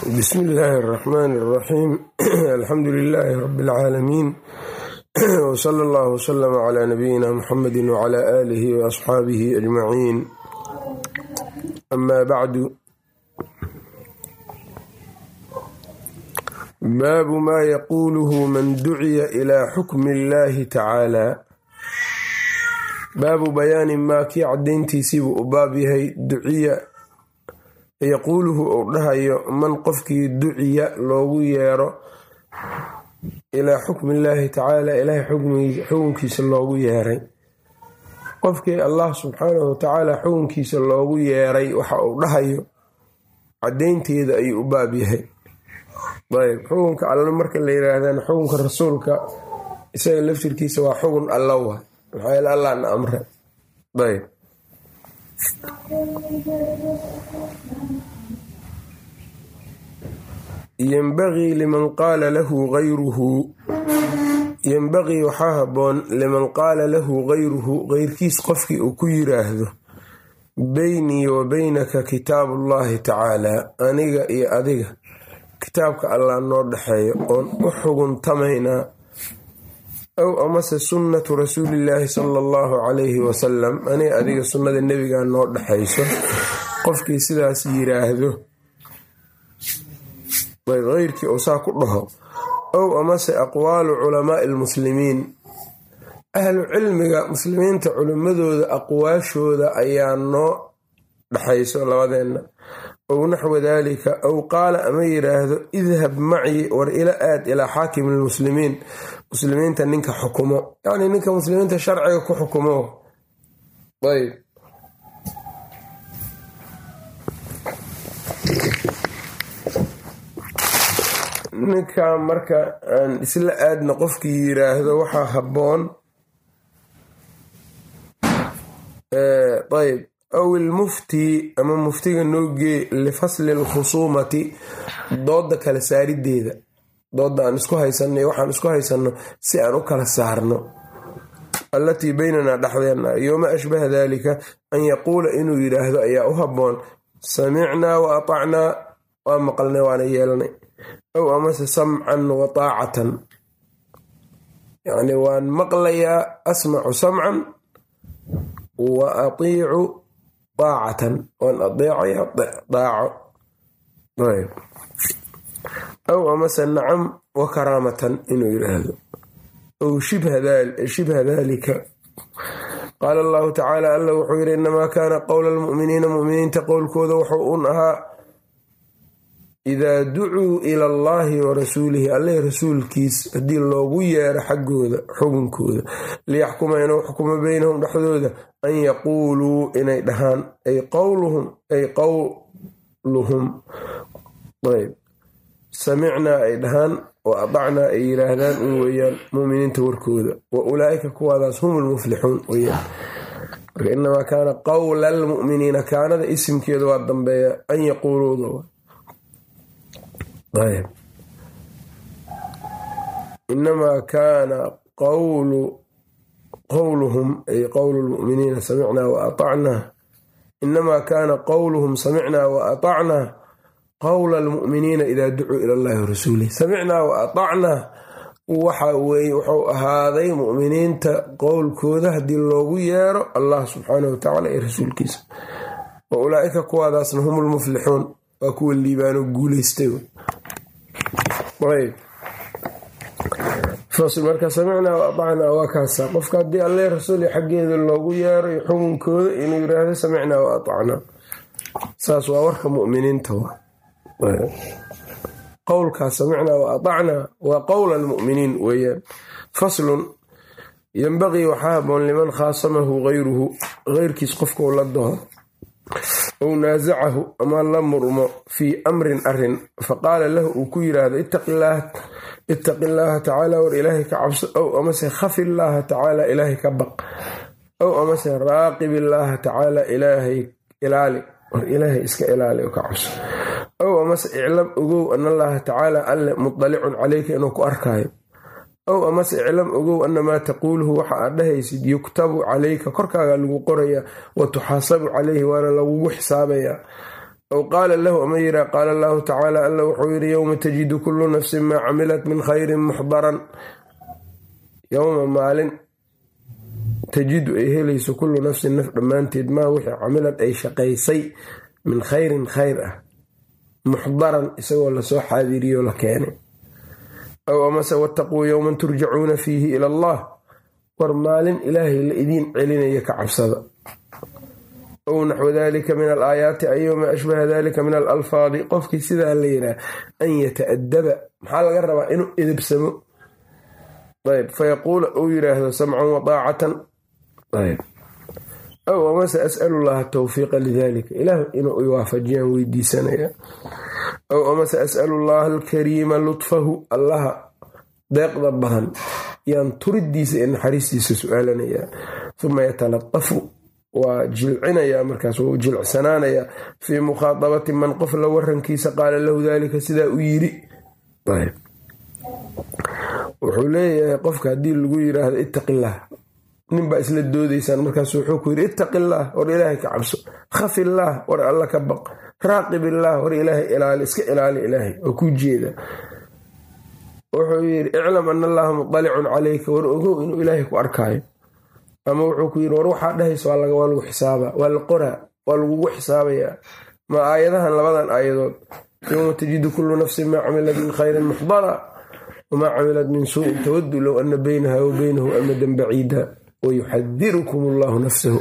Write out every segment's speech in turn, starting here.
bsmi illaahi araxmaan araxiim alxamdu lilaahi rabi alcaalamiin wsala allahu wslama cla nabiyina muxamedi wcla aalihi waasxaabihi ajmaciin amaa bacdu baabu maa yaquuluhu man duciya ilaa xukmi illaahi tacaala baabu bayaani maa kii cadayntiisiibuu u baab yahay duciya yaquuluhu uu dhahayo man qofkii duciya loogu yeero ilaa xukmi illaahi tacaala ilaahay xukunkiisa loogu yeeray. Qofkii allah subxaanahu watacaala xukunkiisa loogu yeeray waxa uu dhahayo cadaynteeda ayuu u baab yahay. Ayb xukunka alla marka la yiraahdana xukunka rasuulka isaga laftirkiisa waa xukun alla wa maxaa yeel allahna amre ayb yenbagii liman qaala lahu gayruhu yenbagii waxaa habboon liman qaala lahu gayruhu geyrkiis qofkii uu ku yiraahdo beynii wa beynaka kitaabu ullaahi tacaalaa aniga iyo adiga kitaabka allah noo dhexeeyo oon u xuguntamaynaa aw amase sunnatu rasuulillaahi sala allahu calayhi wasalam aniga adiga sunnada nebigaa noo dhexayso qofkii sidaas yiraahdo eyrkii uu saa ku dhaho ow amase aqwaalu culamaai lmuslimiin ahlu cilmiga muslimiinta culimmadooda aqwaashooda ayaa noo dhexayso labadeenna ow naxwa daalika ow qaala ama yiraahdo idhab macii war ila aad ilaa xaakimi lmuslimiin muslimiinta ninka xukumo. Yacni ninka muslimiinta sharciga ku xukumo. Ayb ninka marka aan isla aadna qofkii yiraahdo waxaa habboon. Ayb aw ilmufti ama muftiga noogee lifasli alkhusuumati dooda kala saarideeda dooda aan isku haysanay waxaan isku haysanno si aan u kala saarno. Allatii beynanaa dhexdeenna yoma ashbaha dalika an yaquula inuu yidhaahdo ayaa u habboon. Samicnaa wa atacnaa waa maqalnay waana yeelnay ow amase samcan wa taacatan. Yacni waan maqlayaa asmacu samcan wa atiicu taacatan. Waan adeecaya daaco ow amase nacam wa karaamatan inuu yidhaahdo ow shibha dalika qaala allahu tacaala alla wuxuu yidhi inamaa kaana qowla almu'miniina mu'miniinta qowlkooda wuxuu un ahaa idaa ducuu ila allaahi wa rasuulihi alleh rasuulkiis haddii loogu yeero xaggooda xukunkooda liyaxkuma inuu xukumo beynahum dhexdooda an yaquuluu inay dhahaan ay qowluhum ay qowluhum samicnaa ay dhahaan wa adacnaa ay yiraahdaan in weeyaan muminiinta warkooda. Wa ulaa'ika kuwaadaas hum lmuflixuun weyaan marka inamaa kaana qowla almu'miniina kaanada isimkeeda waa dambeeya an yaquuluuda inamaa kaana qowluhum ay qowlu lmuminiina samicnaa wa aacnaa inamaa kaana qowluhum samicnaa wa atacnaa qowla almu'miniina idaa ducuu ila allahi warasuulih samicnaa wa atacnaa waxa weye wuxuu ahaaday mu'miniinta qowlkooda haddii loogu yeero allah subxaanahu watacaala iyo rasuulkiisa. Wa ulaa'ika kuwaadaasna hum lmuflixuun waa kuwa liibaano fasl marka samicnaa wa atacnaa waa kaasa. Qofka haddii alle rasuul xaggeeda loogu yeero iyo xukunkooda inuu yiraahdo samicnaa wa atacnaa. Saas waa warka muminiinta qowlkaas samicnaa wa atacnaa waa qowla almu'miniin weeyaan faslun yenbaqii waxaa haboon liman khaasamahu gayruhu geyrkiis qofkau la daho ou naasacahu ama la murmo fii amrin arrin faqaala lahu uu ku yiraahdo ittaqi illaaha tacaala war ilaahay ka cabso ow amase khafi illaaha tacaala ilaahay ka baq ow amase raaqib illaaha tacaala ilaahay ilaali war ilaahay iska ilaali oo ka cabso ow amase iclam ogow an allaha tacaala alle mudalicun caleyka inuu ku arkaayo ow amase iclam ogow anamaa taquuluhu waxa aad dhahaysid yuktabu calayka korkaaga lagu qoraya wa tuxaasabu calayhi waana lagugu xisaabayaa aw qaala lahu ama yiraa qaala allahu tacaala alla wuxuu yidhi yowma tajidu kullu nafsin maa camilat min khayrin muxdaran. Yowma maalin tajidu ay helayso kullu nafsin naf dhammaanteed maa wixii camilad ay shaqaysay min khayrin khayr ah muxdaran isagoo la soo xaadiriyo la keenay aw amase wattaquu yowman turjacuuna fiihi ila allah. War maalin ilaahay la idiin celinaya ka cabsada. Ow naxwu dalika min alaayaati ayo maa ashbaha dalika min alalfaadi. Qofkii sidaa la yihaah an yata'adaba maxaa laga rabaa inuu edebsamo ayb fayaquula uu yiraahdo samcan wadaacatan ayb aw amase as'alu llaha tawfiiqa lidalika ilaah inuu iwaafajiyaan weydiisanaya aw amase as'alu llaha alkariima lutfahu allaha deeqda badan yaan turidiisa ee naxariistiisa su'aalanayaa uma yatalatafu waa jilcinayaa markaas wuu jilcsanaanayaa fii mukhaadabati man qof la warankiisa qaala lahu dalika sidaa u yiri wuxuu leeyahay qofka haddii lagu yiraahdo ittaqillaah ninbaa isla doodaysaan markaas wuxuu ku yidhi ittaqillaah war ilaahay ka cabso. Khafillaah war alla ka baq. Raaqibillaah war ilaahay ilaali iska ilaali ilaahay. Oo ku jeeda wuxuu yidhi iclam ana allaha mudalicun calayka war ogow inuu ilaahay ku arkaayo ama wuxuu ku yidhi war waxaa dhahaysa waa lagu xisaabaa waa la qoraa waa lagugu xisaabayaa. Ma aayadahan labadan aayadood. Yowma tajidu kullu nafsin maa camilat min khayrin muxdara wamaa camilat min suuin tawadu low ana baynaha wa baynahu amadan baciida wayuxadirukum allahu nafsahu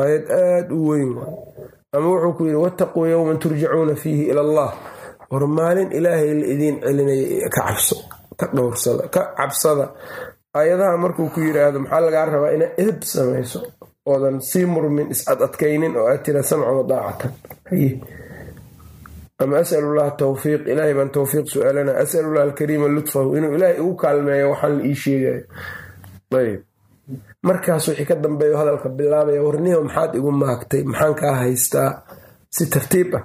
aayad aada u weyn ama wuxuu ku yidhi wattaquu yowman turjacuuna fiihi ila allah war maalin ilaahay la idiin celinaya ka cabso ka dhowrsada ka cabsada aayadaha markuu ku yiraahdo maxaa lagaa rabaa inaa edeb samayso oodan sii murmin is-ad adkaynin oo aad tira samcan wadaacatan ama asalullah tawfiiq ilaahay baan tawfiiq su'aalana asalullah alkariima lutfahu inuu ilaahay igu kaalmeeyo waxaan la ii sheegayo markaas wixii ka dambeeyo hadalka bilaabaya warniho maxaad igu maagtay? Maxaan kaa haystaa? Si tartiib ah.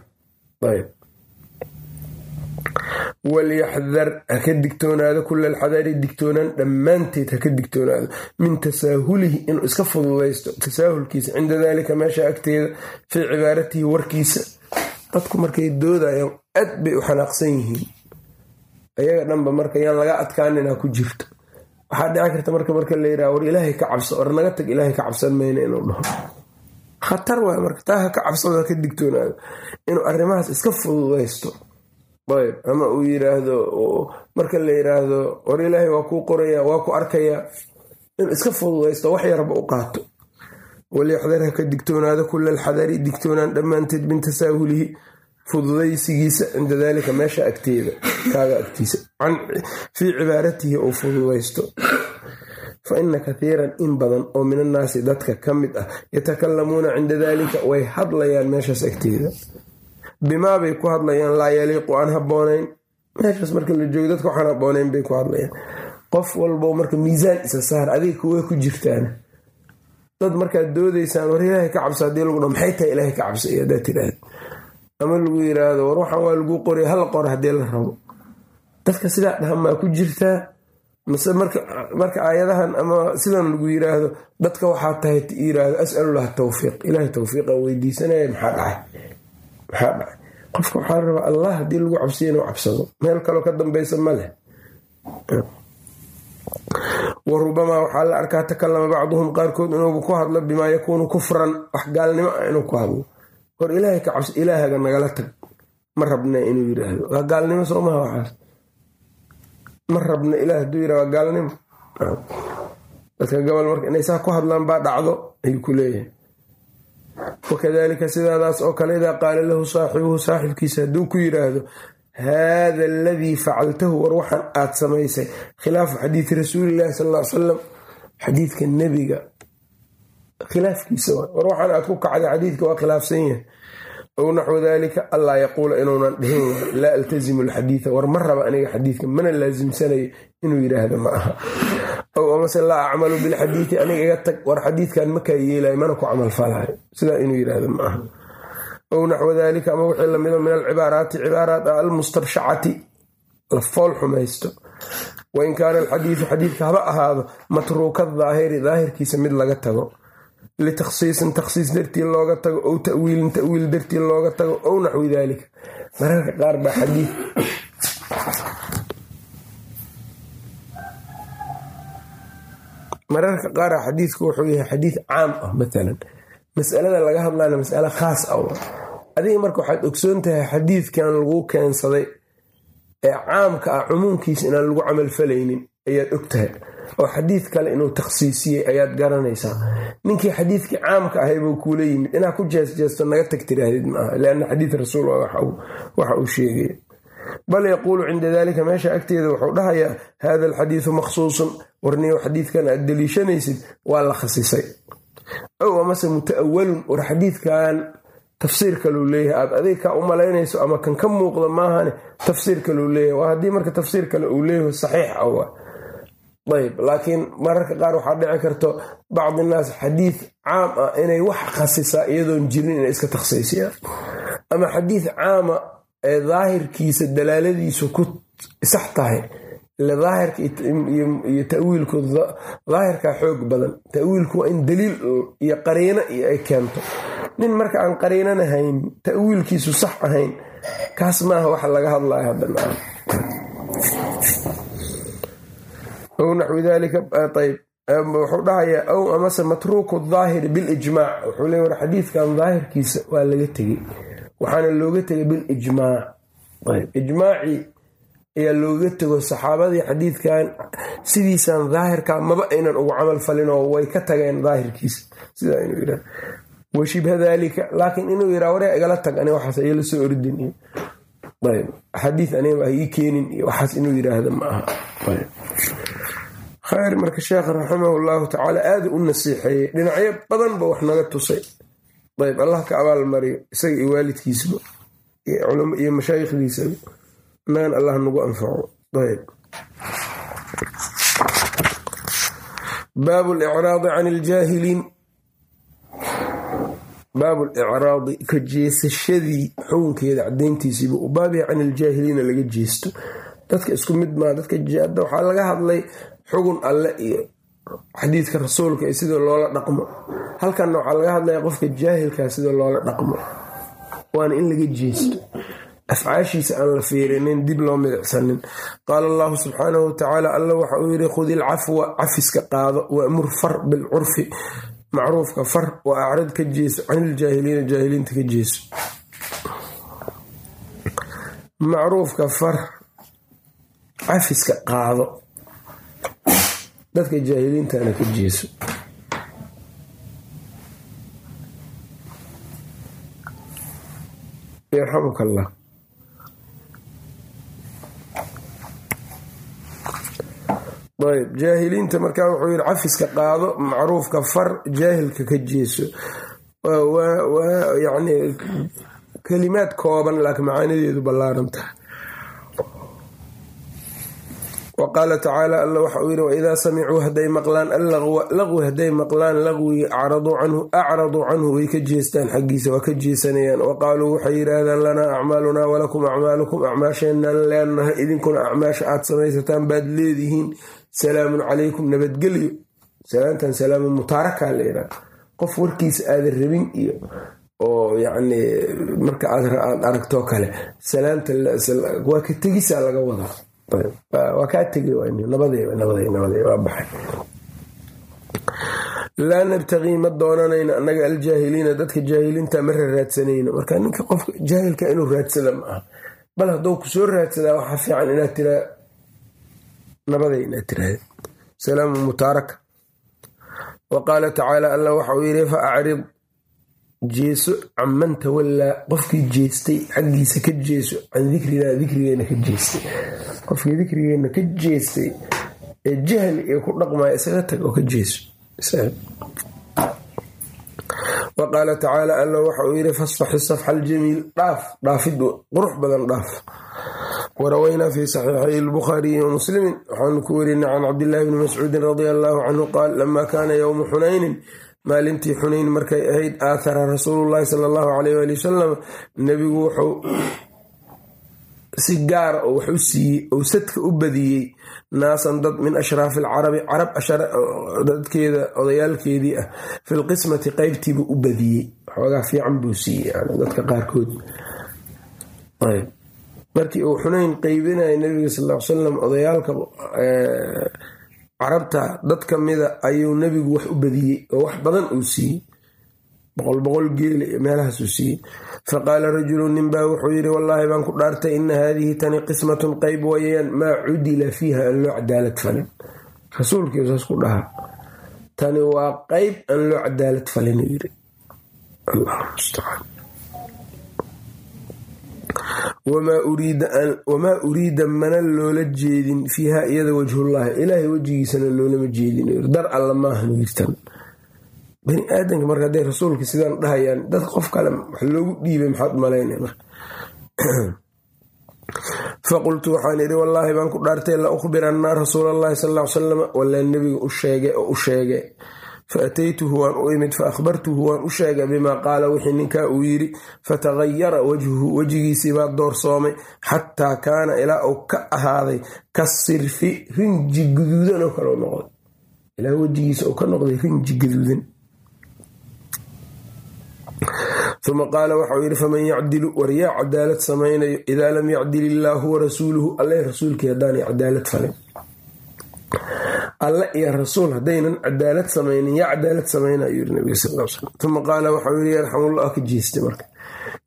Walyaxdar ha ka digtoonaado kula alxadari digtoonaan dhammaanteed ha ka digtoonaado. Min tasaahulihi inuu iska fududaysto tasaahulkiisa cinda dalika meesha agteeda fii cibaaratihi warkiisa. Dadku markay doodayaan aad bay u xanaaqsan yihiin. Ayaga dhanba marka yaan laga adkaanina ku jirto waxaa dhici karta marka marka la yiraha war ilaahay ka cabso war naga tag ilaahay ka cabsan mayna inuu dhaho. Khatar waay marka taa ka cabsado ha ka digtoonaado. Inuu arrimahaas iska fududaysto ayb ama uu yiraahdo marka la yiraahdo war ilaahay waa kuu qoraya waa ku arkayaa. Inuu iska fududaysto wax yarba u qaato. Walyaxdar ha ka digtoonaado kula alxadari digtoonaan dhammaanteed min tasaahulihi fududaysigiisa cinda dalika meesha agteeda kaaga agtiisa. Fii cibaaratihi uu fududaysto. Fa ina kathiiran in badan oo min annaasi dadka ka mid ah yatakalamuuna cinda dalika way hadlayaan meeshaas agteeda. Bimaa bay ku hadlayaan laa yaliiqu aan haboonayn meeshaas marka la joogo dadka waxaan haboonayn bay ku hadlayaan. Qof walbo marka miisaan isa saar adiga kuwa ku jirtaan. Dad markaad doodaysaan war ilaahay ka cabsa haddii lagu dha maxay tahay ilaahay ka cabsa iyo haddaad tiraahda ama lagu yiraahdo war waxaan waa lagu qoray hala qora haddii la rabo. Dadka sidaa dhahamaa ku jirtaa mase marka aayadahan ama sidan lagu yiraahdo dadka waxaa tahay yiraahdo asalullah tawfiiq. Ilaahay tawfiiqa weydiisanaya maxaa dhacay? Maxaa dhacay? Qofka waxaa rabaa allah haddii lagu cabsiya inuu cabsado. Meel kaloo ka dambeysa ma leh. Wa rubamaa waxaa la arkaa takalama bacduhum qaarkood inuuba ku hadlo bimaa yakuunu kufran. Wax gaalnimo ah inuu ku hadlo hor ilaahay ka cabsi ilaahaga nagala tag. Ma rabna inuu yiraahdo waa gaalnimo soo maha waxaas ma rabna ilaah haduu yira waa gaalnimo. Dadka gobol marka inay saa ku hadlaan baa dhacdo ayuu ku leeyahay. Wakadalika sidaadaas oo kale idaa qaala lahu saaxibuhu saaxibkiisa hadduu ku yiraahdo haada aladii facaltahu war waxaan aad samaysay khilaafu xadiidi rasuulilahi sal l salam xadiidka nebiga khilaafkiisa war waxaan aad ku kacday xadiidka waa khilaafsan yahay ow naxwu dalika allaa yaquula inuunan dhihin laa altazimu alxadiida war ma raba aniga xadiidka mana laasimsanayo inuu yiraahdo ma aha ow amase laa acmalu bilxadiidi aniga iga tag war xadiidkan makaa yeelayo mana ku camalfalayo sidaa inuu yiraahdo ma aha ow naxwu dalika ama wixii lamida min alcibaaraati cibaaraat ah almustarshacati la fool xumaysto wain kaana alxadiidu xadiidka haba ahaado matruuka daahiri daahirkiisa mid laga tago litakhsiisin takhsiis dartii looga tago ow tawiilin tawiil dartii looga tago ow naxwi daalika mararka qaar baa xadiid mararka qaara xadiidku wuxuu yahay xadiid caam ah maalan masalada laga hadlayna masale khaas ah adiga marka waxaad ogsoon tahay xadiidkan lagu keensaday ee caamka ah cumuumkiisa inaan lagu camalfalaynin ayaad og tahay oo xadiid kale inuu takhsiisiyey ayaad garanaysaa. Ninkii xadiidkii caamka ahay buu kuula yimid inaad ku jeesjeesto naga tag tiraahdid maaha lianna xadiid rasuul waxa uu sheegaya bal yaquulu cinda dalika meesha agteeda wuxuu dhahayaa hada alxadiidu makhsuusun warniyow xadiidkan aad deliishanaysid waa la khasisay. Ow amase muta'awalun war xadiidkan tafsiir kaluu leeyahay aad adiga kaa u malaynayso ama kan ka muuqda maahane tafsiir kaluu leeyahay. Waa haddii marka tafsiir kale uu leeyahay saxiix awa ayb laakiin mararka qaar waxaa dhici karto bacdi naas xadiid caam ah inay wax khasisaa iyadoon jirin inay iska takhsiisiyaan. Ama xadiid caama ee daahirkiisa dalaaladiisu ku sax tahay ile daahirka iyo tawiilku daahirkaa xoog badan. Tawiilku waa in daliil iyo qariino iyo ay keento. Nin marka aan qariinana hayn tawiilkiisu sax ahayn kaas maaha waxa laga hadlaya haddana ow naxwi dalika ayb wuxuu dhahayaa ow amase matruuku daahiri bilijmaac wuxuu le war xadiidkan daahirkiisa waa laga tegey waxaana looga tegay bilijmaac ayb ijmaacii ayaa looga tego saxaabadii xadiidkan sidiisan daahirka maba aynan ugu camal falin oo way ka tageen daahirkiisa sidaa inuu yidha washibha daalika laakiin inuu yidhaa waree igala tag aniga waxaas ayala soo ordin iyo xadiid aniga ha ii keenin iyo waxaas inuu yidhaahda ma aha khayr marka sheekh raximahu llahu tacaala aada u nasiixeeyey dhinacyo badan ba wax naga tusay. Ayb allah ka abaal mariyo isaga iyo waalidkiisaba iyo mashaayikhdiisaba inagan allah nagu anfaco. Ayb baabu licraadi can iljaahiliin. Baabu licraadi ka jeesashadii xukunkeeda cadayntiisiiba u baabyaha can iljaahiliina laga jeesto. Dadka isku mid maa dadka hadda waxaa laga hadlay xugun alle iyo xadiidka rasuulka iyo sida loola dhaqmo. Halkanna waxaa laga hadlaya qofka jaahilkaa sida loola dhaqmo. Waana in laga jeesto. Afcaashiisa aan la fiirinin dib loo midicsanin qaala allahu subxaanahu watacaala alla waxa uu yidhi khudi ilcafwa cafiska qaado waamur far bilcurfi macruufka far wa acrid ka jeeso caniljaahiliina jaahiliinta ka jeeso macruufka far cafiska qaado dadka jaahiliintana ka jeeso. Yarxamuka allah ayb jaahiliinta markaa wuxuu yidhi cafiska qaado macruufka far jaahilka ka jeeso. Yani kalimaad kooban laakiin macaanideedu ballaaran tahay wa qaala tacaala alla waxa uu yidhi waidaa samicuu hadday maqlaan allaqwa laqwi hadday maqlaan laqwigi acraduu canhu way ka jeestaan xaggiisa waa ka jeesanayaan. Wa qaaluu waxay yidhaahdaan lanaa acmaalunaa walakum acmaalukum acmaasheenaan leenahay idinkuna acmaasha aad samaysataan baad leedihiin salaamun calaykum nabadgelyo. Salaantan salaamu mutaarakaa la yidhaha qof warkiisa aadan rabin iyo oo yacni marka aad aragtoo kale salaanta waa ka tegisaa laga wadaa laa nabtaqii ma doonanayno annaga aljaahiliina dadka jaahiliinta ma raraadsanayno marka ninka qofka jaahilka inuu raadsada ma aha. Bal hadduu ku soo raadsadaa waxaa fiican inaad tiraa nabaday inaad tiraahda salaamu mutaaraka wa qaala tacaala allah waxa uu yidhi fa acrid jeeso canman tawallaa. Qofkii jeestay xaggiisa ka jeeso can dikrinaa dikrigeena ka jeestay qofkii dikrigeena ka jeestay ee jahli iyo ku dhaqmaya isaga tag oo ka jeeso wa qaala tacaala alla waxa uu yidhi fasfaxi safxa aljamiil. Dhaaf dhaafid qurux badan dhaaf. Warawaynaa fi saxiixay lbukhaariyi wa muslimin waxaanu ku werinay can cabdillaahi bni mascuudin radia allaahu canhu qaal lama kaana yowmu xunaynin maalintii xunayn markay ahayd aathara rasuulullaahi sala allahu caleyh waali wasalam nebigu wuxuu si gaara oo wax u siiyey ou sadka u badiyey naasan dad min ashraafi alcarabi carab dadkeeda odayaalkeedii ah filqismati qeybtiibuu u badiyey. Xoogaa fiican buu siiyey dadka qaarkood. Markii uu xunayn qeybinaya nabiga sal l salam odayaalka carabta dad ka mida ayuu nebigu wax u badiyey oo wax badan uu siiyey boqol boqol geela iyo meelahaasuu siiyey faqaala rajulu ninbaa wuxuu yidhi wallaahi baan ku dhaartay ina haadihi tani qismatun qeyb wayaan maa cudila fiiha aan loo cadaalad falin. Rasuulkii saas ku dhaha tani waa qeyb aan loo cadaalad falin yiri wamaa uriida mana loola jeedin fiiha iyada wajhullaahi. Ilaahay wejigiisana loolama jeedin dar alla maahan yirtan bani aadamka marka hadday rasuulka sidaan dhahayaan dad qof kale wax loogu dhiibay maxaad malayna faqultu waxaan idhi wallaahi baan ku dhaartay la ukhbiranna rasuul allahi sal l salam walaa nebiga u sheege oo u sheege fa ataytuhu waan u imid. Fa akhbartuhu waan u sheegay bimaa qaala wixii ninkaa uu yidhi. Fatagayara wajhuhu wejigiisii baa doorsoomay xataa kaana ilaa uu ka ahaaday ka sirfi rinji guduudan oo kale noqday. Ilaa wejigiisa uu ka noqday rinji gaduudan uma qaala waxau yidhi faman yacdilu war yaa cadaalad samaynayo idaa lam yacdil illaahu warasuuluhu alle rasuulkii haddaanay cadaalad falin alle iyo rasuul haddaynan cadaalad samaynin yaa cadaalad samaynayo yiri nabiga sal l slam uma qaala waxau yidhi yarxamullah ka jeestay marka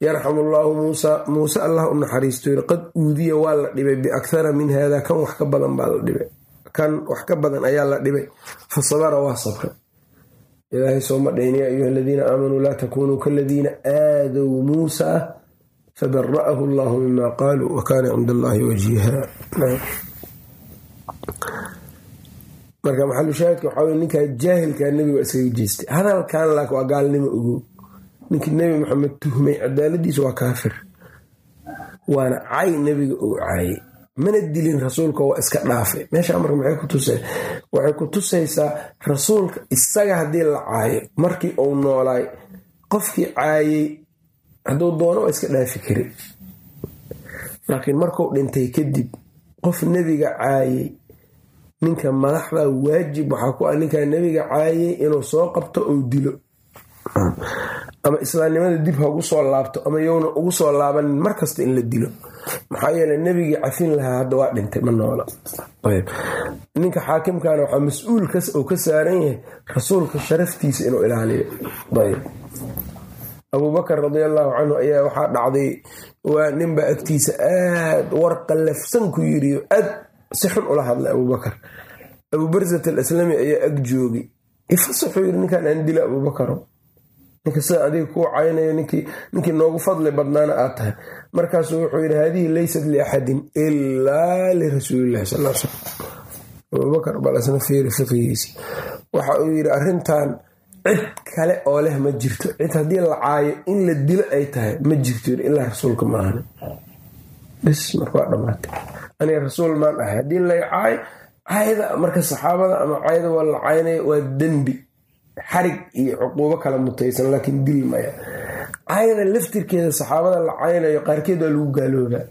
yarxamu llaahu muusa muuse allah u naxariisto yiri qad uudiya waa la dhibay biakhara min haada kan wax ka badan baa la dhibay kan wax ka badan ayaa la dhibay fa sabara waa sabra ilaahay sooma dhayn yaa ayuha aladiina aamanuu laa takunuu kaladiina aadow muusa fabara'ahu allahu mima qaaluu wa kaana cind allahi wajiiha marka maxalushaahidka waxaa wey ninkaa jaahilkaa nebiga iskaga jeestay. Hadalkan laak waa gaalnimo ogow. Ninkii nebi maxamed tuhmay cadaaladiisa waa kaafir. Waana cay nebiga uu caayay mana dilin rasuulka waa iska dhaafay. Meesha marka waxay ku tusaysaa rasuulka isaga haddii la caayo markii uu noolaay qofkii caayey hadduu doono waa iska dhaafi kari. Laakiin markuu dhintay kadib qof nebiga caayey ninka madaxda waajib waxaa ku ah ninkaa nebiga caayey inuu soo qabto ou dilo. Ama islaamnimada dib ha ugu soo laabto ama yowna ugu soo laabanin markasta in la dilo maxaa yeele nebigii cafin lahaa hadda waa dhintay ma noola. Ninka xaakimkana waxaa mas'uul uu ka saaran yahay rasuulka sharaftiisa inuu ilaaliyo. Abubakar radi allaahu canhu ayaa waxaa dhacday waa ninbaa agtiisa aad war qallafsan ku yiriyo aad si xun ula hadlay abubakar abubarsat al aslami ayaa ag joogay. Ifasaxuu yiri ninkan aan dilo abubakaro ninka sida adiga kuu caynayo ninkii noogu fadli badnaana aad tahay markaasuu wuxuu yidhi haadihi leysat liaxadin ilaa lirasuulilahi sal l slam abubakar balasna fiiri fiqigiisi waxa uu yidhi arrintan cid kale oo leh ma jirto. Cid haddii la caayo in la dilo ay tahay ma jirto. Yiri ilaa rasuulka maahani bis marka waa dhammaatay. Aniga rasuul maan ahay. Haddii lay caayo cayda marka saxaabada ama cayda waa la caynaya waa dembi xarig iyo cuquubo kala mutaysan laakiin dil maya cayda laftirkeeda saxaabada la caynayo qaarkeed waa lagu gaaloobaa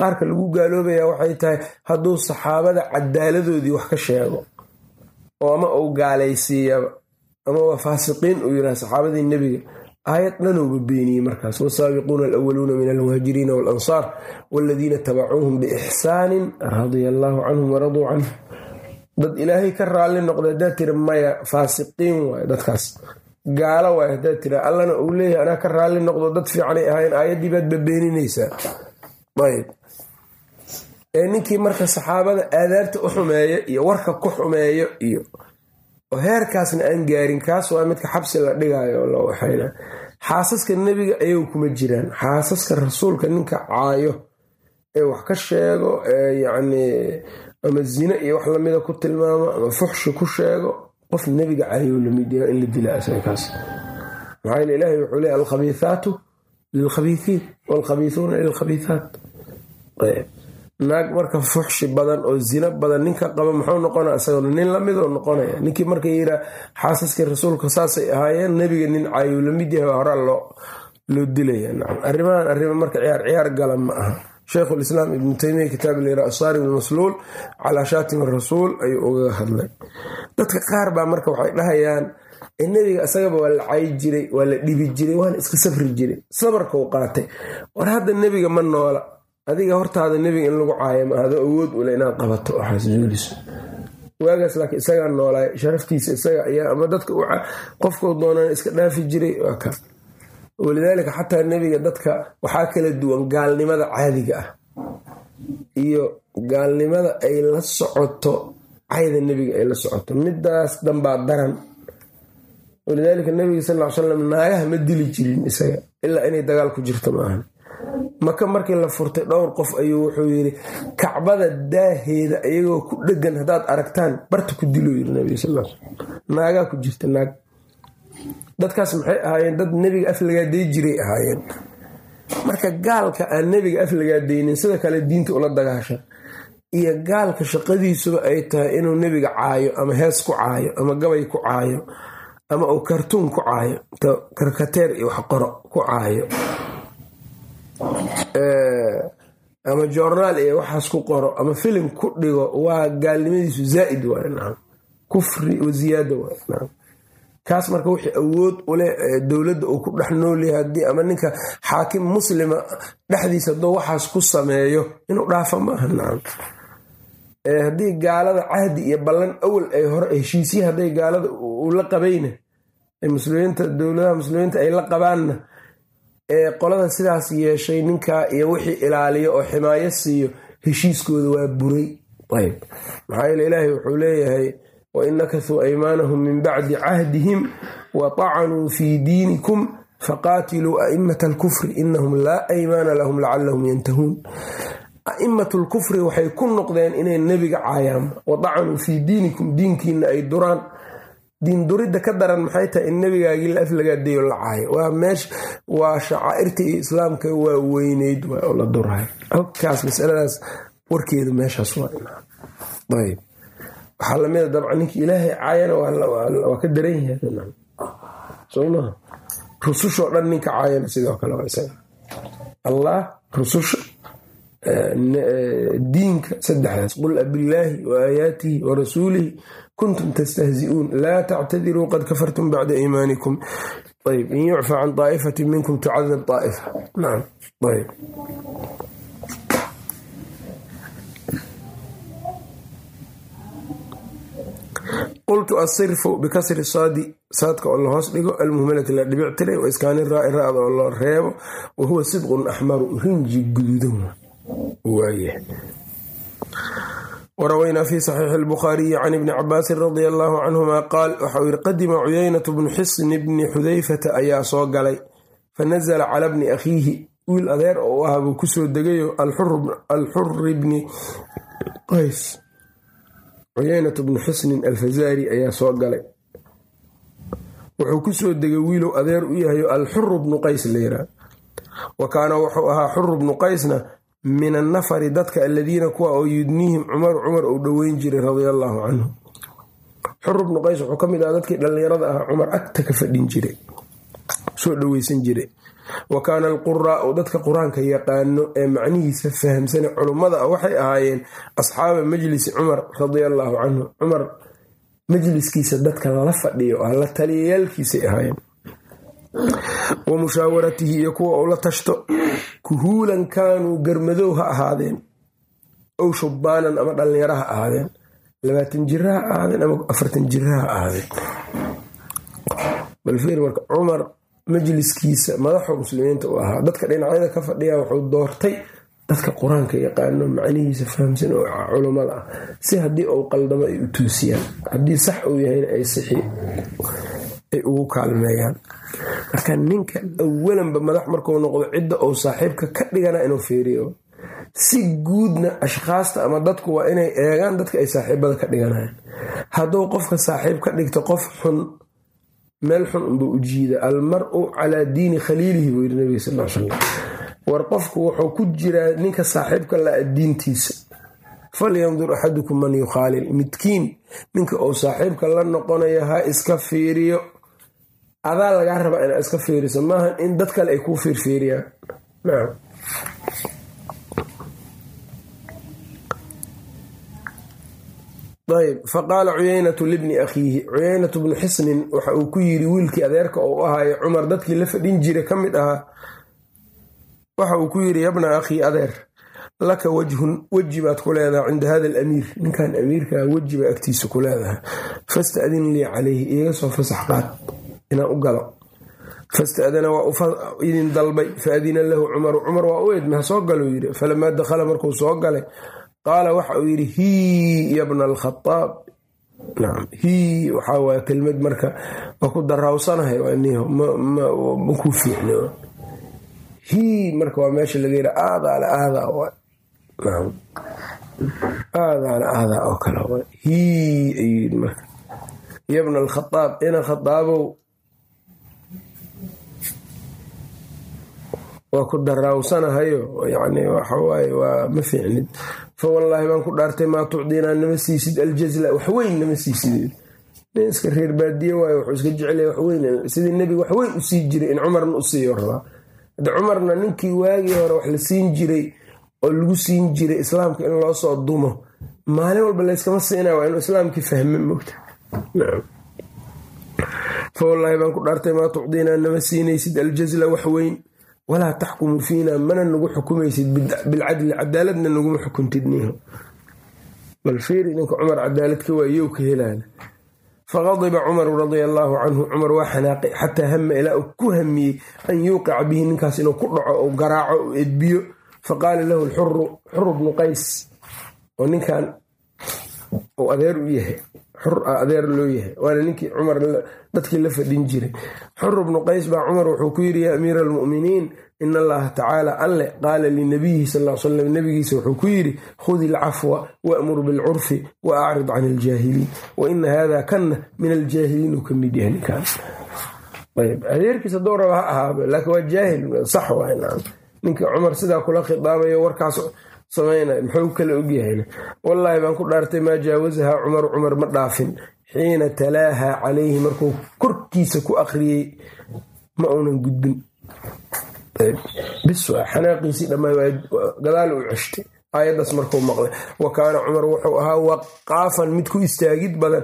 qaarka lagu gaaloobaya waxay tahay hadduu saxaabada cadaaladoodii wax ka sheego oo ama uu gaalaysiiyaba ama waa faasiqiin uu yiraha saxaabadii nebiga aayad dhanowba beeniyey markaas. Wasaabiquuna alawaluuna min almuhaajiriina waalansaar waladiina tabacuuhum biixsaanin radia allaahu canhum waraduu canhu. Dad ilaahay ka raalli noqda haddaad tiri maya faasiqiin waay dadkaas gaalo waay haddaad tiri allana uu leeyahay anaa ka raalli noqdo dad fiicanay ahayn aayaddii baad babeeninaysaa ayb ee ninkii marka saxaabada aadaabta u xumeeyo iyo warka ku xumeeyo iyo oo heerkaasna aan gaarin kaas waa midka xabsi la dhigaayo oo la waxayna xaasaska nebiga ayagu kuma jiraan. Xaasaska rasuulka ninka caayo ee wax ka sheego ee yacni ama zine iyo wax lamida ku tilmaamo ama fuxshi ku sheego qof nebiga caayo la mid yaha in la dila asakaas maxaa yele ilahi wuxuu leey alkhabiihaatu lilkhabiihiin waalkhabiihuuna lilkhabiihaat naag marka fuxshi badan oo zino badan ninka qaba muxuu noqona isagona nin lamidoo noqonaya. Ninkii marka yiraa xaasaskii rasuulka saasay ahaayeen nebiga nin caayo la mid yahay hora loo dilaya. Arrimahan arrimo marka ciyaar ciyaar gala ma aha sheikhulislaam ibnu teymiya kitaab layra asaari lmasluul calaa shaatim rasuul ayuu ugaga hadlay. Dadka qaar baa marka waxay dhahayaan nebiga isagaba waa la cayi jiray waa la dhibi jiray waana iska safri jiray sabarkau qaatay. War hadda nebiga ma noola adiga hortaada nebiga in lagu caayo ma ahdo awood ule inaad qabato. Waxaas zuuliso waagaas laakiin isagaa noolaay sharaftiisa isaga ayaa ama dadka qofkau doonaan iska dhaafi jiray waa ka walidaalika xataa nebiga dadka waxaa kala duwan gaalnimada caadiga ah. Iyo gaalnimada ay la socoto cayda nebiga ay la socoto. Midaas dambaa daran. Walidaalika nebiga sal l salam naagaha ma dili jirin isaga ilaa inay dagaal jirto maahan maka markii la furtay dhowr qof ayuu wuxuu yidhi kacbada daaheeda iyagoo ku dhegan haddaad aragtaan barta ku dilo yiri nebiga sal naagaa ku jirta naag dadkaas maxay ahaayeen? Dad nebiga aflagaaday jiray ahaayeen. Marka gaalka aan nebiga aflagaadaynin sida kale diinta ula dagaasha iyo gaalka shaqadiisuba ay tahay inuu nebiga caayo ama hees ku caayo ama gabay ku caayo ama uu kartuun ku caayo karkateer iyo wax ku caayo ama joornaal iyo waxaas ku qoro ama filim ku dhigo waa gaalnimadiisu zaaid waay kufri wa ziyaada waay kaas marka wixii awood uleh dowladda uu ku dhex noolyahay haddii ama ninka xaakim muslima dhexdiisa hadduu waxaas ku sameeyo inuu dhaafa maaha nacam haddii gaalada cahdi iyo ballan awal ay hore heshiisya hadday gaalada uu la qabayna muslimiinta dowladaha muslimiinta ay la qabaanna ee qolada sidaas yeeshay ninkaa iyo wixii ilaaliyo oo ximaayo siiyo heshiiskooda waa buray. Ayb maxaa yeele ilaahay wuxuu leeyahay wain nakasuu aymaanahum min bacdi cahdihim wa tacanuu fii diinikum faqaatiluu a'immata alkufri inahum laa aymaana lahum lacalahum yantahuun a'immat lkufri waxay ku noqdeen inay nebiga caayaan wa tacanuu fii diinikum diinkiina ay duraan diin duridda ka daran maxay tahay in nebigaagii la aflagaadayo la caayo waa meesha waa shacaa'irta iyo islaamka waa weyneyd waa la durahay halkaas masaladaas warkeedu meeshaas waayb waxaa lamida dabcan ninka ilaahay caayana waa ka daran yahay. Rusushoo dhan ninka caayana sidoo kale allah rususha diinka saddexdaas. Qul abillaahi wa aayaatihi wa rasuulihi kuntum tastahzi'uun. Laa tactadiruu qad kafartum bacda iimaanikum. Ayb in yucfa can daa'ifati minkum tucadab daa'ifa nacam ayb qultu asirfu bikasri saadi saadka oo la hoos dhigo almuhmalati la dhibic tiray wa iskaani raa'i ra'da oo la reebo wa huwa sidqun axmaru rinji guduudan. Waaye. Warawaynaa fi saxiixi albukhaariyi can ibni cabaasin radia allaahu canhuma qaal waxau yidhi qadima cuyaynatu bnu xisni bni xudayfata ayaa soo galay fa nazala cala bni akhiihi. Wiil adeer oo u ahaa buu ku soo degayo alxuri bni qays cuyaynatu bnu xusnin alfazaari ayaa soo galay. Wuxuu ku soo degay wiilow adeer u yahayo alxuru bnu qays layraa wa kaana wuxuu ahaa xuru bnu qaysna min annafari dadka aladiina kuwa oo yudniihim cumaru cumar uu dhoweyn jiray radia allaahu canhu xuru bnu qays wuxuu ka mid aha dadkii dhallinyarada ah cumar agta ka fadhin jiray soo dhoweysan jiray wa kaana alquraa'u dadka qur'aanka yaqaano ee macnihiisa fahamsane culummada ah waxay ahaayeen asxaaba majlisi cumar radia allaahu canhu cumar majliskiisa dadka lala fadhiyo ah la taliyayaalkiisay ahaayeen. Wa mushaawaratihi iyo kuwa uu la tashto kuhuulan kaanuu garmadow ha ahaadeen. Ow shubbaanan ama dhallinyaro ha ahaadeen. Labaatan jira ha ahaadeen ama afartan jira ha ahaadeen majliskiisa madaxu muslimiinta u ahaa. Dadka dhinacyada ka fadhiya wuxuu doortay dadka qur'aanka yaqaano macnihiisa fahamsan oo culummada ah si haddii uu qaldamo ay u tuusiyaan haddii sax uu yahayna ay sixi ay ugu kaalmeeyaan. Marka ninka awalanba madax markuu noqdo cidda uu saaxiibka ka dhigana inuu fiiriyo si guudna ashkhaasta ama dadku waa inay eegaan dadka ay saaxiibada ka dhiganayaan hadduu qofka saaxiib ka dhigto qof xun meel xun unbuu u jiida. Almar-u calaa diini khaliilihi buu yiri nabiga sal l slam war qofku wuxuu ku jiraa ninka saaxiibka la-a diintiisa. Falyandur axadukum man yukhaalil. Midkiin ninka uu saaxiibka la noqonayo ha iska fiiriyo. Adaa lagaa rabaa inaad iska fiiriso. Maaha in dad kale ay kuu fiirfiiriyaan ayb faqaala cuyeynatu libni akhiihi. Cuyeynatu bnu xisnin waxa uu ku yiri wiilkii adeerka uu ahaayo cumar dadkii la fadhin jira ka mid ahaa. Waxa uu ku yiri yabna akhii adeer laka wajhun weji baad ku leedahay cinda hada alamiir ninkan amiirkaa weji baa agtiisa ku leedahay. Fastadin lii calayhi iiga soo fasax qaad inaan u galo. Fastadana waa idin dalbay faadina lahu cumaru cumar waa u eedma ha soo galou yiri falamaa dakhala markuu soo galay qaala waxa uu yidhi hii yabna alkhaaab nacam hii waxaa waaya kelmad marka waa ku daraawsanahay ma ku fiicn hii marka waa meesha laga yidha aadaale nacam aadaale aadaa oo kale. Hii ayuu yidhi marka yabna alkhaaab ina khataabow waa ku daraawsanahayo yani waxawaaye waa ma fiicnid fa wallaahi baan ku dhaartay maa tucdiinaa nama siisid aljazla waxweyn nama siisid nin iska reer baadiye waaye wuxuu iska jecelya waxweyn sidii nebiga waxweyn u jiray in cumarna u rabaa hadde cumarna ninkii waagii hore wax la siin jiray oo lagu siin jiray islaamka in loo soo dumo maalin walba layskama siinaa waa inuu islaamkii fahme mogta fa wallaahi baan ku dhaartay maa tucdiinaa nama siinaysid aljazla waxweyn walaa taxkumu fiina mana nagu xukumaysid bilcadli cadaaladna naguma xukuntid niho bal fiiri ninka cumar cadaalad ka waayow ka helaana. Faqadiba cumaru radia allaahu canhu cumar waa xanaaqay xataa hama ilaa uu ku hamiyey an yuuqica bihi ninkaas inuu ku dhaco ou garaaco u edbiyo. Faqaala lahu lxuru xuru bnu qays oo ninkan uu adeer u yahay xur adeer loo yahay. Waana ninkii cumar dadkii la fadhin jiray. Xur bnu qays baa cumar wuxuu ku yidhi yaa amiira almu'miniin in allaha tacaala alle qaala linabiyihi sal slam nabigiisa wuxuu ku yidhi khudi ilcafwa waamur bilcurfi wa acrid can iljaahiliin wa ina hada kanna min aljaahiliin uu ka mid yahay ninkaan adeerkiis hadduu ha ahaaba laakiin waa jaahil sax ninka cumar sidaa kula khidaabayo warkaas samaynay muxuu kala ogyahayna wallaahi baan ku dhaartay maa jaawasahaa cumaru cumar ma dhaafin xiina talaahaa calayhi markuu korkiisa ku akhriyey ma uunan gudbin. Bis xanaaqiisii dhammaa gadaal u ceshtay. Aayaddaas markuu maqlay wa kaana cumar wuxuu ahaa waqaafan mid ku istaagid badan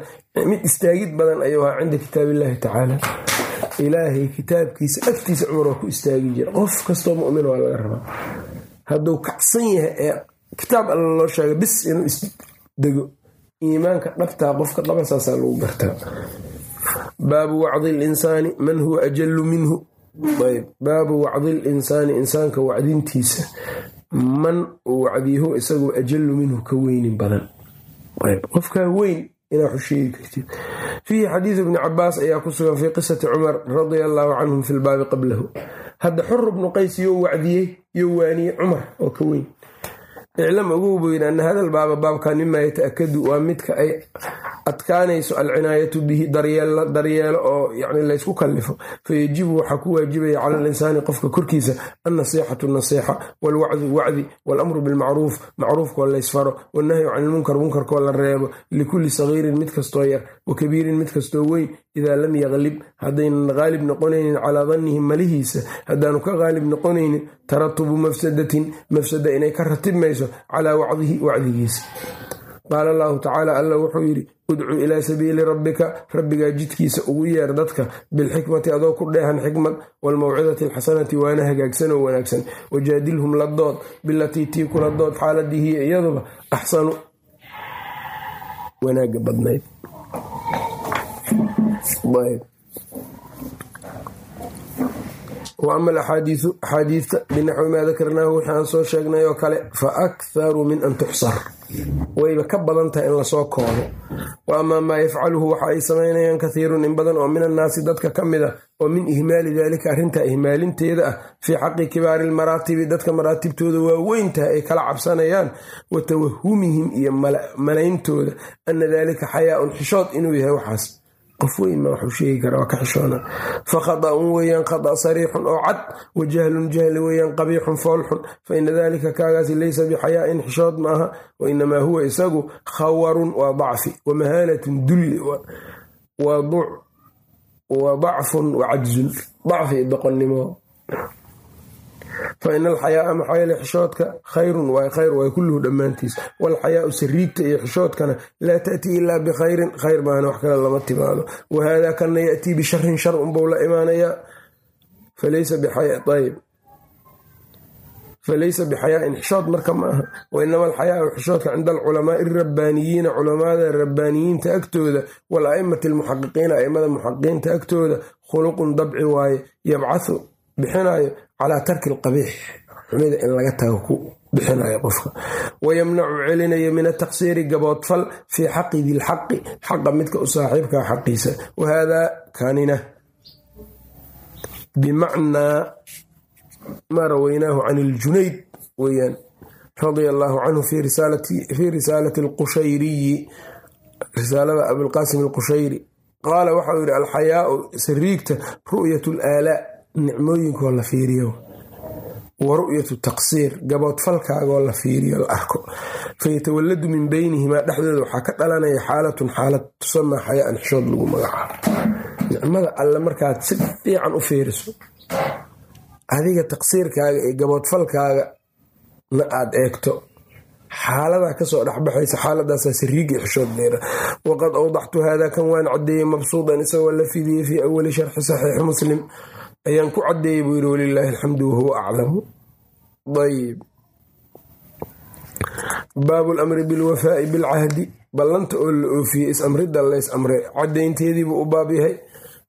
mid istaagid badan ayuu ahaa cinda kitaabiillaahi tacaala. Ilaahay kitaabkiisa agtiisa cumar waa ku istaagi jira qof kastoo mumin waa laga rabaa. Hadduu kacsan yahay ee kitaab alla loo sheega bis inuu isdego iimaanka dhabtaa qofka saasaa lagu gartaa baabu wacdi linsaani man huwa ajalu minhu. Baabu wacdi linsaani insaanka wacdintiisa. Man uu wacdiyahu isagoo ajalu minhu ka weynin badan. Qofkaa weyn inaa xusheegi kartid fiihi xadiidu bni cabaas ayaa ku sugan fii qisati cumar radia allaahu canhum fi lbaabi qablahu. Hadda xuru bnu qays you wacdiyey you waaniyey cumar oo ka weyn iclam ogow buu yidhi ana hada albaaba baabkan mima yataakadu waa midka ay adkaanayso alcinaayatu bihi daryeelo oo yani laysku kallifo. Fayajibu waxaa ku waajibaya cala alinsaani qofka korkiisa annasiixatu nasiixa waalwacdu wacdi waalamru bilmacruuf. Macruufkoo laysfaro wannahyu can ilmunkar munkarkoo la reebo. Likulli sagiirin mid kastoo yar wa kabiirin mid kastoo weyn. Idaa lam yaklib haddaynan qaalib noqonaynin calaa dannihi malihiisa haddaanu ka qaalib noqonaynin taratubu mafsadatin mafsada inay ka ratibmayso calaa wacdihi wacdigiisa qaala allahu tacaala alla wuxuu yidhi udcu ilaa sabiili rabbika rabbigaa jidkiisa ugu yeer dadka bilxikmati adoo ku dheehan xikmad waalmawcidati alxasanati waana hagaagsan oo wanaagsan. Wajaadilhum la dood bilatii tii kula dood xaaladii iyaduba axsanu. Wanaaga badnayd wa ama alaxaadiisu axaadiista binaxwi maa dakarnaahu wixii aan soo sheegnay oo kale fa akharu min an tuxsar wayba ka badan tahay in la soo koobo wa amaa maa yafcaluhu waxa ay samaynayaan kathiirun in badan oo min annaasi dadka ka mid a oo min ihmaali daalika arrintaa ihmaalinteeda ah fii xaqi kibaari lmaraatibi dadka maraatibtooda waaweyntaha ay kala cabsanayaan wa tawahumihim iyo malayntooda ana daalika xayaa-un xishood inuu yahay waxaas qof weyn ma waxuu sheegi kara waa ka xishoona. Fa weeyaan khada sariixun oo cad wa jahlun jahli weeyaan qabiixun foolxun. Fa ina dalika kaagaasi laysa bixayaa'in xishood maaha wa inamaa huwa isagu khawarun waa dacfi wa mahaanatun dulli wa dacfun wa cajzun dacfi iyo doqonnimo fa ina alxayaaa maxaa yeele xishoodka khayrun waay khayr waay kulluhu dhammaantiis. Waalxayaau sariigta iyo xishoodkana laa ta'tii ilaa bikhayrin khayr baana wax kale lama timaado. Wa haadaa kana ya'tii bisharin shar unbuu la imaanayaa. Falaysa bixayaa'in xishood marka ma aha. Wainama alxayaau xishoodka cinda alculamaai alrabbaaniyiina culamaada rabbaaniyiinta agtooda. Wal a'immati almuxaqiqiina a'immada muxaqiqiinta agtooda. Khuluqun dabci waaye yabcathu bixinayo calaa tarki alqabiix xumida in laga tago ku bixinayo qofka wayamnacu celinayo min ataqsiiri gaboodfal fii xaqi dilxaqi xaqa midka u saaxiibkaa xaqiisa wahaadaa kanina bimacnaa maa rawaynaahu can iljunayd weyaan radia allaahu canhu fii risaalati alqushayriyi risaalada abilqaasim alqushayri qaala waxau yidhi alxayaau sariigta ru'yat laalaa nicmooyinkoo la fiiriyo wa ru'yatu taqsiir gaboodfalkaagoo la fiiriyo la arko. Fayatawalladu min beynihimaa dhexdooda waxaa ka dhalanaya xaalatun xaalad tusamaa xayaan xishood lagu magacaabo. Nicmada alle markaad si fiican u fiiriso adiga taqsiirkaaga iyo gaboodfalkaaga na aad eegto xaaladaa ka soo dhexbaxaysa xaaladaasaa sariigi xishood leera waqad awdaxtu haadaa kan waan caddeeyey mabsuudan isagoo la fidiyey fii awali sharxi saxiixi muslim ayaan ku caddeeyey buu yiri walilaahi alxamdu wahuwa aclamu. Ayb baabu lamri bilwafaa'i bilcahdi ballanta oo la oofiyey is-amrida lays amre caddaynteediibuu u baab yahay.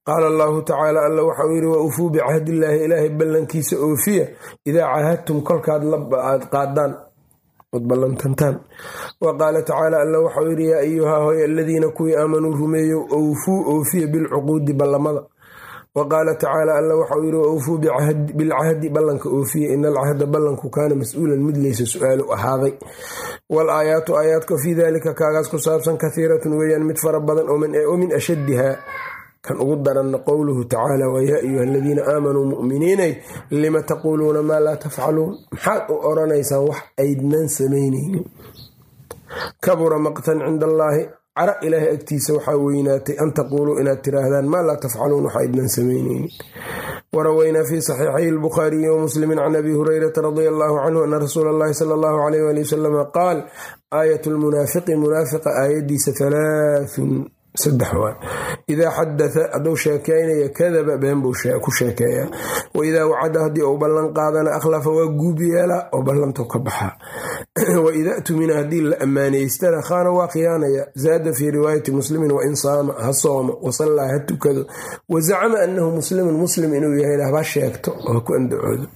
Qaala allahu tacaala alla waxauu yidhi wa ufuu bicahdillaahi ilaahay ballankiisa oofiya. Idaa cahadtum kolkaad aad qaadaan. Ballantantaan. Wa qaala tacaala alla waxauu yidhi yaa ayuhaa hooy aladiina kuwii aamanuu rumeeyow owfuu oofiya bilcuquudi ballamada wa qaala tacaala alla waxauu yidhi wa ufuu bilcahdi ballanka oofiya ina alcahda ballanku kaana mas'uulan mid laysa su'aalu ahaaday. Wal aayaatu aayaadka fii dalika kaagaas ku saabsan kahiiratun weeyaan mid fara badan oo min ashaddiha kan ugu daranna qowluhu tacaala wa yaa ayuha aladiina aamanuu mu'miniinay lima taquuluuna maa laa tafcaluun? Maxaad u oranaysaan wax aydnan samaynaynin kabura maqtan cinda allaahi cara ilaahay agtiisa waxaa weynaatay an taquuluu inaad tiraahdaan maa laa tafcaluun wax aydnan samaynaynin warawaynaa fi saxiixay lbukhaariyi wa muslimi can abi hurayrata radia allahu canhu ana rasuula allahi sala allahu alayh wali wasalama qaal aayat lmunaafiqi munaafiqa aayadiisa halaathun idaa xadatha hadduu sheekeynaya kadaba been buu ku sheekeeyaa. Wa idaa wacada haddii uu ballan qaadana akhlafa waa guub yeelaa oo ballantuu ka baxaa wa idaa tumina haddii la ammaanaystana khaana waa khiyaanaya. Zaada fii riwaayati muslimin wain saama ha soomo wasallaa ha tukado. Wa zacama annahu muslimun muslim inuu yahayna haba sheegto oo ha ku andacoodo.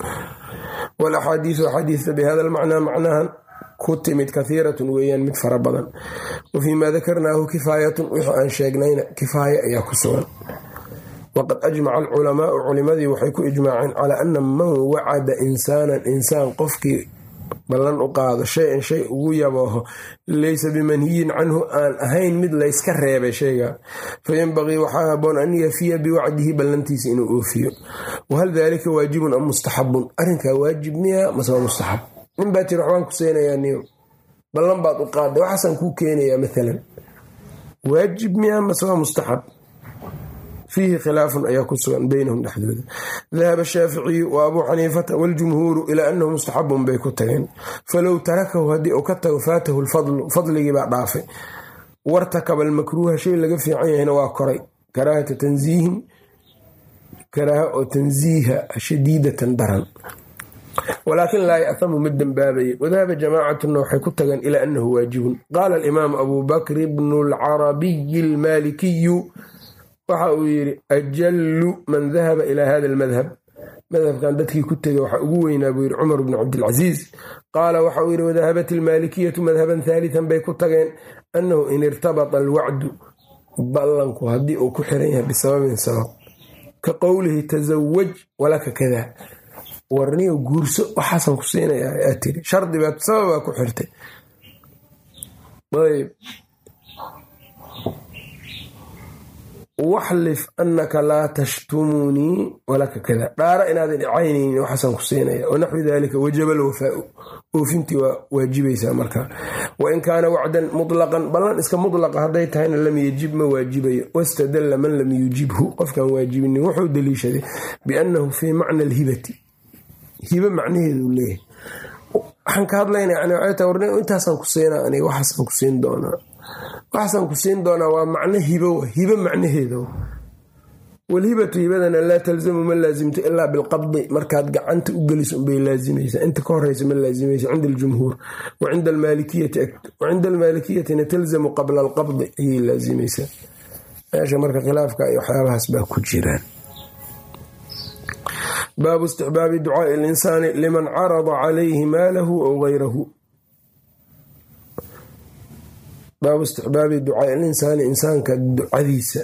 Walaxaadiisu axaadiista bihada lmacnaa macnahan ku timid kahiiratun weeyaan mid fara badan. Wa fii maa dakarnaahu kifaayatun wixii aan sheegnayna kifaaya ayaa ku sugan. Waqad ajmaca alculamaau culimadii waxay ku ijmaaceen calaa ana man wacada insaanan insaan qofkii ballan u qaado shay-an shay ugu yabooho laysa bimanhiyin canhu aan ahayn mid layska reebay shayga. Fayanbagii waxaa haboon an yafiya biwacdihi ballantiisa inuu oofiyo. Wahal daalika waajibun am mustaxabun? Arrinkaa waajib miya mase waa mustaxab nin baa tiri waxbaan ku seynayaa niyo ballan baad u qaaday. Waxaasaan kuu keenayaa maalan waajib miya mase waa mustaxab fiihi khilaafun ayaa ku sugan beynahum dhexdooda. Dahaba shaaficiyu wa abuu xaniifata waljumhuuru ilaa annahu mustaxabun bay ku tageen. Falow tarakahu haddii uu ka tago faatahu lfadlu fadligii baa dhaafay. Wartakaba almakruuha shay laga fiican yahayna waa koray. Karaahata tansiihin karaaha oo tansiiha shadiidatan daran walaakin laa ya'hamu ma dembaabaye wadahaba jamaacatuna waxay ku tageen ilaa annahu waajibun qaala alimaamu abuu bakr bnu alcarabiyi almaalikiyu waxa uu yidhi ajallu man dahaba ilaa hada almadhab madhabkan dadkii ku tegay waxaa ugu weynaa buu yidhi cumar bnu cabdilcasiis qaala waxa uu yidhi wadahabat almaalikiyatu madhaban haalitan bay ku tageen annahu in irtabata alwacdu ballanku haddii uu ku xiran yahay bisababin sabab ka qowlihi tasawaj walaka kada warniyo guurso waxaasan ku siinayaa aa tiri shardi sababaa ku xirtay. Ayb waxlif annaka laa tashtumunii walaka kada dhaara inaadan icaynaynin waxaasaan ku siinaya. Wanaxwi dalika wajaba alwafaau. Oofintii waa waajibaysaa markaa wain kaana wacdan mutlaqan ballan iska mutlaqa hadday tahayna lam yajib ma waajibayo. Wastadalla man lam yujibhu. Qofkaan waajibinin wuxuu daliishaday biannahu fii macna alhibati hibe macnaheedu leeyahay. Waxaan ka hadlayna intaasaan ku siinaa aniga waxaasaan ku siin doonaa. Waxaasaan ku siin doonaa waa macno hibo hibo macnaheeda walhibatu hibadana laa talzamu ma laasimto ilaa bilqabdi markaad gacanta u geliso unbay laazimaysaa inta ka horeysa ma laazimaysa cinda aljumhuur wa cinda almaalikiyatina talzamu qabla alqabdi ayay laazimaysaa meesha marka khilaafka iyo waxyaabahaas baa ku jiraan baabu istixbaabi ducaai linsaani liman carada calayhi maalahu aw gayrahu. Baabu istixbaabi ducaai linsaani insaanka ducadiisa.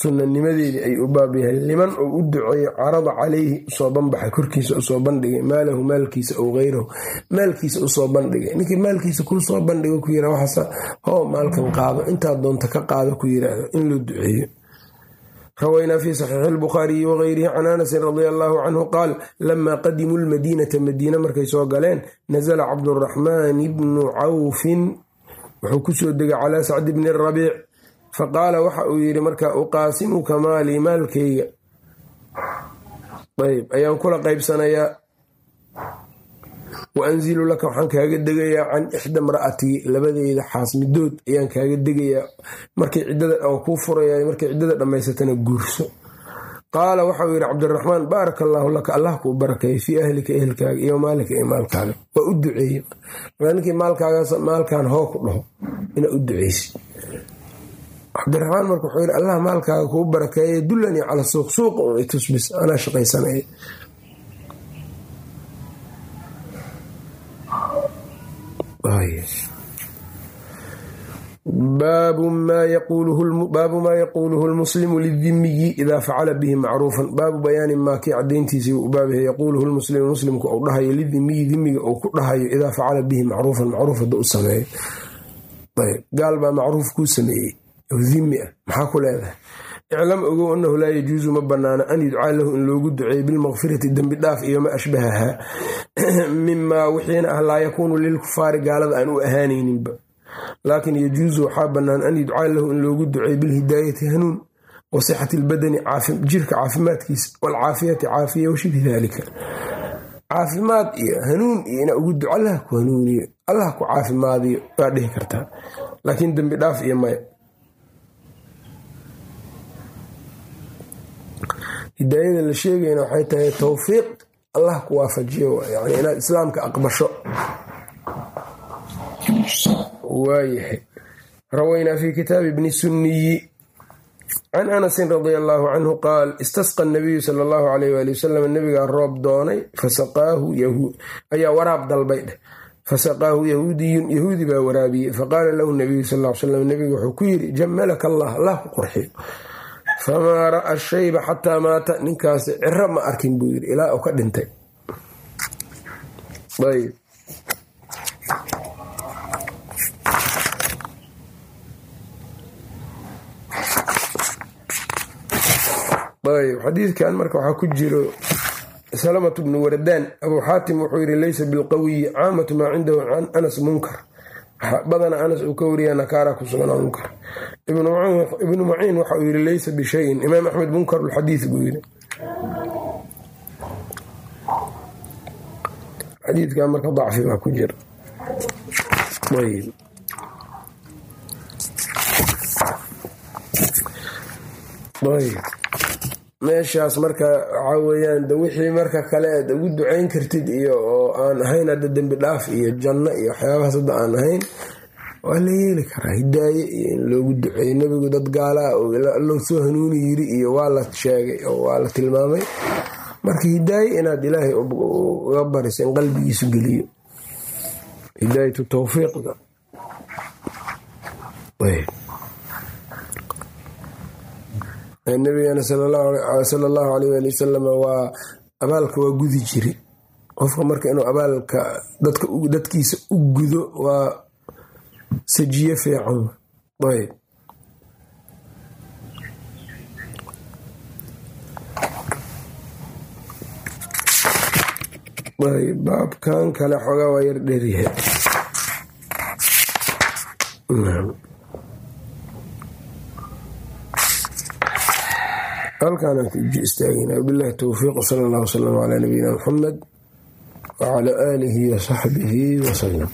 Sunanimadeedii ay u baab yahay. Liman uu u duceeyo carada calayhi u soo banbaxay korkiisa u soo bandhigay maalahu maalkiisa aw gayrahu. Maalkiisa u soo bandhigay. Ninkii maalkiisa kuu soo bandhigo ku yira waxaasa hoo maalkan qaado intaa doonta ka qaado ku yiraahdo in loo duceeyo rawaynaa fi saxiixi lbukhaariyi wagayrihi can anasin radia allaahu canhu qaal lamaa qadimuu lmadiinata madiine markay soo galeen nasala cabduraxmaan bnu cawfin wuxuu ku soo degay calaa sacdi bni rabiic faqaala waxa uu yidhi markaa uqaasimuka maalii maalkayga ayb ayaan kula qaybsanayaa wa anzilu laka waxaan kaaga degayaa can ixda mra'atii labadeyda xaas midood ayaan kaaga degayaa. Markay ciddada kuu furaya markay ciddada dhammaysatana guurso. Qaala waxauu yidhi cabdiraxmaan baaraka allaahu laka allah kuu barakeeyo fii ahlika ehelkaaga iyo maalika iyo maalkaaga. Waa u duceeye ninkii maalkan hoo ku dhaho inaa u duceysi cabdiraxmaan marka wuxuu yidhi allah maalkaaga kuu barakeeye dullanii cala suuq suuqa un itusbis anaa shaqaysanaya baabu maa yaquuluhu lmuslimu lidimiyi idaa facala bihi macruufan baabu bayaani maa kii cadayntiisii u baabyahay yaquuluhu lmuslimu muslimku uu dhahayo lidimiyi dimiga uu ku dhahayo idaa facala bihi macruufan macruuf hadda u sameeyo gaal baa macruuf kuu sameeyey oo dimi ah maxaa ku leedahay iclam ogow anahu laa yajuusu ma banaano an yudcaa lahu in loogu duceeyo bilmakfirati dembi dhaaf iyo ma ashbahahaa mimaa wixiina ah laa yakuunu lilkufaari gaalada aan u ahaanayninba. Laakin yajuusu waxaa bannaan an yudcaa lahu in loogu duceeyo bilhidaayati hanuun wa sixati lbadani jirka caafimaadkiisa waalcaafiyati caafiya washibhi daalika. Caafimaad iyo hanuun iyo inaa ugu duco allah ku hanuuniyo allah ku caafimaadiyo waa dhihi kartaa. Laakiin dembi dhaaf iyo maya hidaayada la sheegayna waxay tahay towfiiq allah ku waafajiyo yani inaad islaamka aqbasho. Waayahay. Rawaynaa fi kitaabi bni sunniyi can anasin radia allaahu canhu qaal istasqa nabiyu sala allahu alayh waali wasalam nabigaa roob doonay fasaqaahu ayaa waraab dalbay dheh fasaqaahu yahuudiyun yahuudi baa waraabiyey. Faqaala lahu nabiyu sal l slam nabiga wuxuu ku yidhi jamalaka allah allah ku qurxiyo famaa ra'a shayba xataa maata ninkaasi ciro ma arkin buu yidhi ilaa uu ka dhintay xadiidkan marka waxaa ku jiro salamatu bnu waradaan abuu xaatim wuxuu yidhi laysa bilqawiyi caamatu maa cindahu can anas munkar badana anas uu ka wariya nakaara ku suganaa munkar ibnu maciin waxa uu yidhi laysa bishayin imaam axmed munkarulxadiid buu yidhi xadiidkan marka dacfi baa ku jira. Meeshaas marka waxaa weyaan de wixii marka kale aad ugu ducayn kartid iyo oo aan ahayn hadda dembi dhaaf iyo janno iyo waxyaabahaas hadda aan ahayn waa la yeeli karaa hidaaye iyo in loogu duceeyo nebigu dad gaalaa oo allow soo hanuuni yiri iyo waa la sheegay oo waa la tilmaamay. Marka hidaaye inaad ilaahay uga bariso in qalbigiisu geliyo. Hidaayatu tawfiiqda. Nabigana sala allahu aleyh ali wasalam waa abaalka waa gudi jiri. Qofka marka inuu abaalka dadkiisa u gudo waa sajiye fiican ayb baabkan kale xoogaa waa yar dheryahay halkaanaan ku uji istaagayna wabilahi towfiiq sal allah wslam calaa nabiyina muxamed wacala aalihi wa saxbihi wasalam